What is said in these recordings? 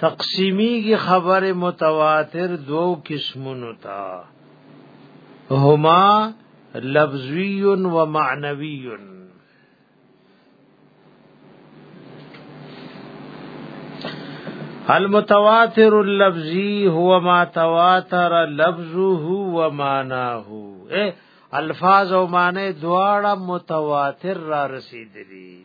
تقسیمی کی خبر متواتر دو قسمونو تا هما لفظی و معنوی المتواتر اللفظی هو ما تواتر لفظه و معناه اے الفاظ او معنی دواړه متواتر را رسیدلی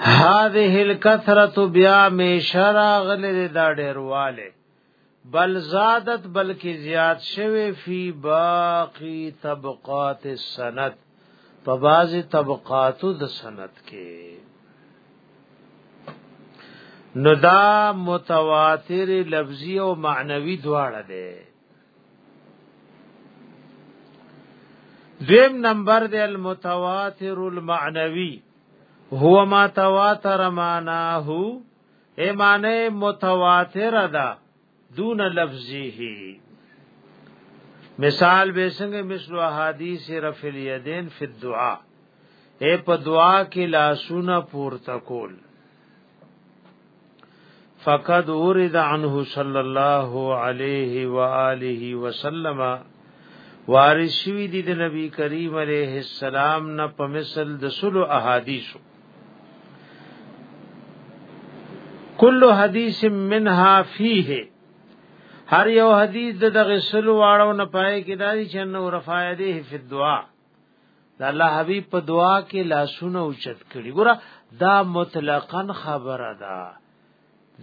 هذه الكثرت بیا میشرا غلل دا ډیرواله بل زادت بلکې زیات شوه فی باقی طبقات السند په بازي طبقاتو د سند کې نو دا متواتر لفظي او معنوي دواړه دي دیم نمبر دی المتواتر المعنوی هو ما تواتر معناه ایمانه متواتر ده دون لفظه مثال به څنګه مثل احادیث رفع الیدین فی الدعاء اے په دعا کې لاسونه پورته کول فقد ورد عنه صلی الله علیه و آله وسلم وارث شوی دی د نبی کریم علیه السلام نه په مثل د سلو احادیثو کل حدیث منها فیه هر یو حدیث د دغه سلو واړو نه پای کې دای چې نو رفایده فی الدعاء د الله حبیب په دعا کې لاسونه اوچت کړي ګوره دا مطلقاً خبره ده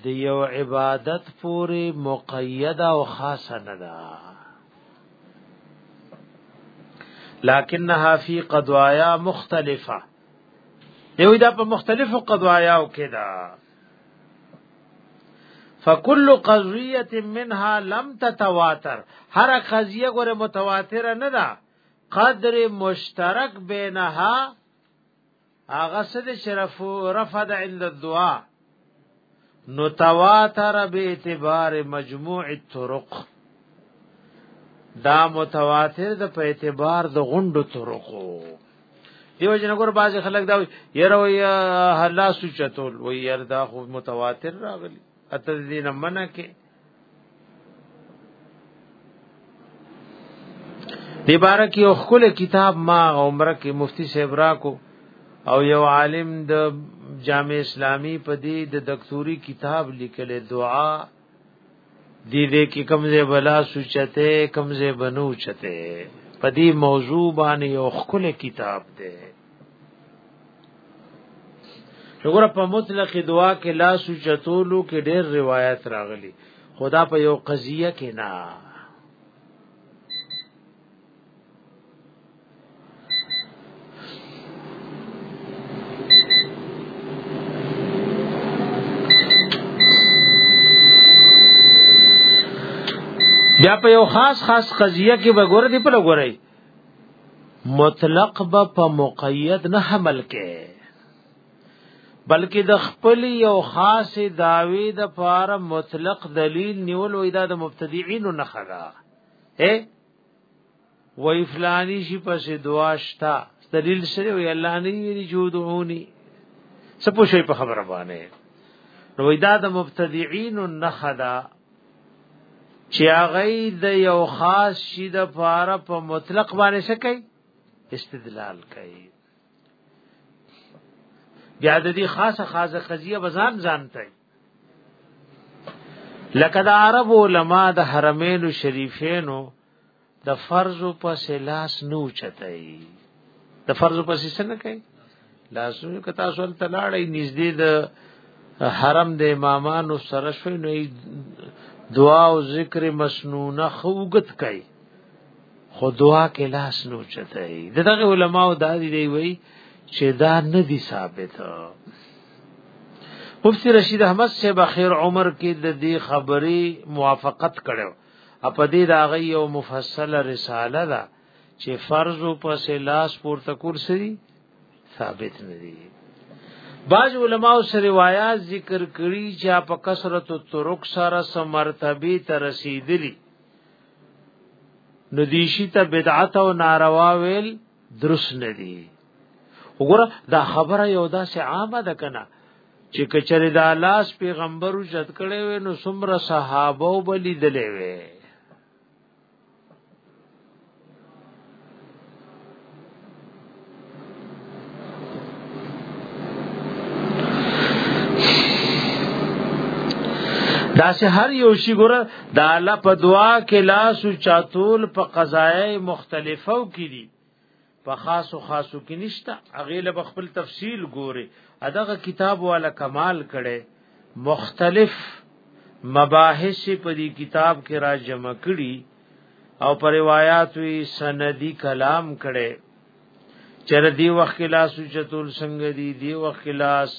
د یو عبادت پورې مقیده او خاصه نه ده لکنها فی قضایا مختلفه یو دا په مختلفو قضایاو کې ده فکل قضیه منها لم تتواتر هر قضیه ګوره متواتر نه ده قدر مشترک بینها هغه سد شرف رفد عند الدعاء نو تواتر به اعتبار مجموع الطرق دا متواتر د په اعتبار د غوندو طرقو دیو جن ګور باز خلک دا یره وی الله سوچتول وی یره دا خو متواتر راغلی اته دین منه کې دی بار کې یو خپل کتاب ما عمره کې مفتی صاحب راکو او یو عالم د جامع اسلامی په دې د دکتوري کتاب لیکل دعا دی دې کې کمزه بلا سوچته کمزه بنو چته په دې موضوع باندې یو خپل کتاب دی وګوره په مطلق دعا کې لا سوچتولو کې ډېر روایت راغلي خدا په یو قضیه کې نه یا په یو خاص خاص قضیه کې به ګور دی په لګورای مطلق به په مقید نه حمل کې بلکې د خپل یو خاص داوی د پاره مطلق دلیل نیول وې دا د مبتدعين نه خلا اے وې فلانی شي پسې دعاشتا دلیل سره وی الله نه ویری جودعونی سپو شي په خبره باندې نو دا د مبتدعين نه خدا چې هغه د یو خاص شي د فاره په مطلق باندې څه کوي استدلال کوي بیا د دې خاصه خاصه قضیه بزان ځانته لکه د عرب علما د حرمین شریفینو د فرض په سلاس نو چتای د فرض په سیسه نه کوي لاسونه کتا سول تلاړې نږدې د حرم د امامانو سره شوی نو دعا او ذکر مسنونه خوګت کوي خو دعا کې لاس نو چته دی دغه علماو دا دی دی وی چې دا نه دی ثابت مفتی رشید احمد سے بخیر عمر کې د دې خبرې موافقت کړو په دې دا غي یو مفصله رساله ده چې فرض په سلاس پورته کول سری ثابت نه دي بعض علما او سره روایت ذکر کړي چې په کثرت الطرق سره سمرتبه ته رسیدلی ندیشی ته بدعت او ناروا ویل درست نه دي وګوره دا خبره یو داسې عامه ده کنه چې کچره د الله پیغمبر وجد کړي وي نو څومره صحابه او بلی دلې وي دا سه هر یو شی ګره د الله په دعا کې لاس او چاتول په قضایې مختلفو کې دي په خاصو خاصو کې نشته هغه له خپل تفصیل ګوري اداغه کتاب والا کمال کړي مختلف مباحث په دې کتاب کې را جمع کړي او پر روایت وی سندي کلام کړي چر دی وخت کې لاس چتول څنګه دی دی وخت کې لاس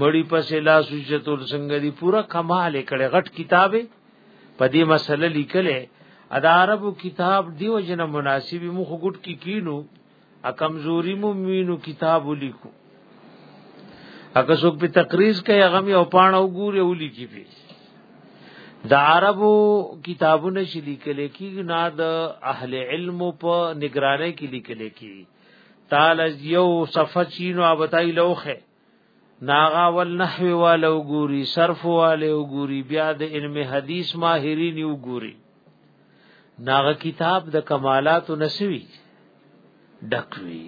مړی پسې لاس چتول څنګه دی پورا کمال کړي غټ کتابه په دې مسله لیکلې ادا عربو کتاب دیو جن مناسب مخ ګټ کی کینو ا کمزوری مو مینو کتاب ولیکو اګه څوک په تقریز کوي هغه یو پاڼه وګوري ولیکي په د عربو کتابونه چې لیکل کېږي نه د اهل علم په نگرانۍ کې لیکل کېږي تعالی یو صفه چینو ابتای لوخه ناغا ول نحوی والو ګوري صرف والو ګوري بیا د علم حدیث ماهرین یو ګوري ناغا کتاب د کمالات نسوی ډکوي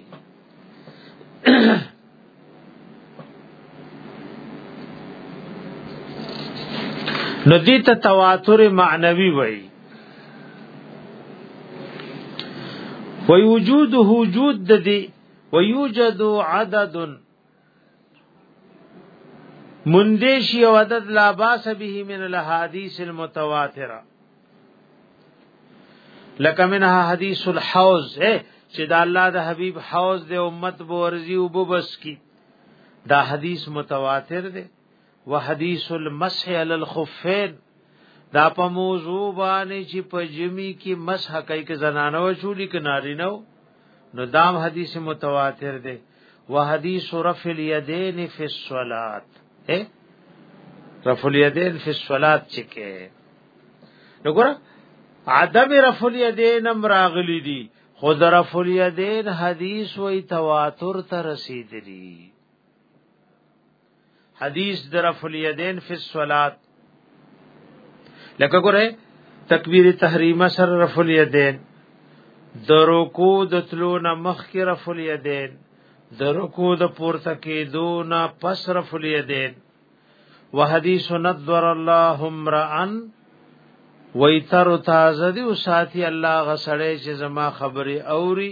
نو دې ته تواتر معنوي وای وای وجود وجود د دې ويوجد عدد مندیش یو عدد لا باس به من الحدیث المتواتره لکه منها حدیث الحوض چې دا الله د حبیب حوض د امت بورزی او بوبس کی دا حدیث متواتر دی وحدیث المسح علی الخفین دا په موضوع باندې چې په جمی کې مسح کوي کې زنانه و چولی کې ناری نو نو دام حدیث متواتر دی وحدیث رفع الیدین فی الصلات اے رفع الیدین فی الصلات چکه نو ګور عدم رفع الیدین امراغلی دی خود رفع الیدین حدیث وی تواتر ته رسیدلی حدیث درف الیدین فی الصلات لکه ګوره تکبیر تحریمه سر رف الیدین د رکوع د تلو نه مخکې رف الیدین د رکوع د پورته کېدو نه پس رف الیدین وحدیث ندور الله امران ویتر تازه دی او ساتي الله غسړې چې زما خبري اوري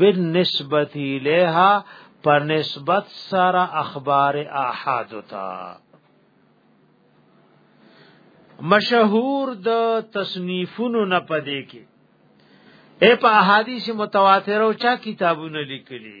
بالنسبه الیها په نسبت سره اخبار احاد تا مشهور د تصنیفونو نه پدې کې اے په احادیث متواتر او چا کتابونه لیکلي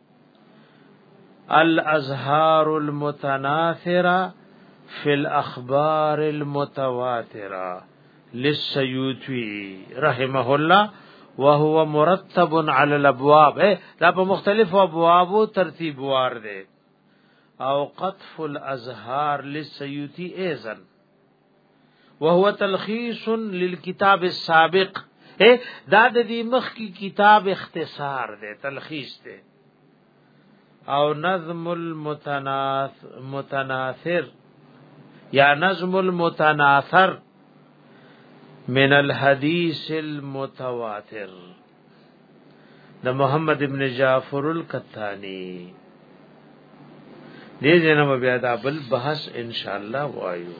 الازهار المتناثره في الاخبار المتواتره للسيوطي رحمه الله وهو مرتب على الابواب دا إيه؟ په مختلفو ابوابو ترتیب وار دي او قطف الازهار لسيوتي ايزن وهو تلخیص للكتاب السابق اے دا د دې مخ کی کتاب اختصار دی تلخیص دی او نظم المتناثر یا نظم المتناثر من الحديث المتواتر د محمد ابن جعفر القطانی دې جنم بیا دا بل بحث ان شاء الله وایو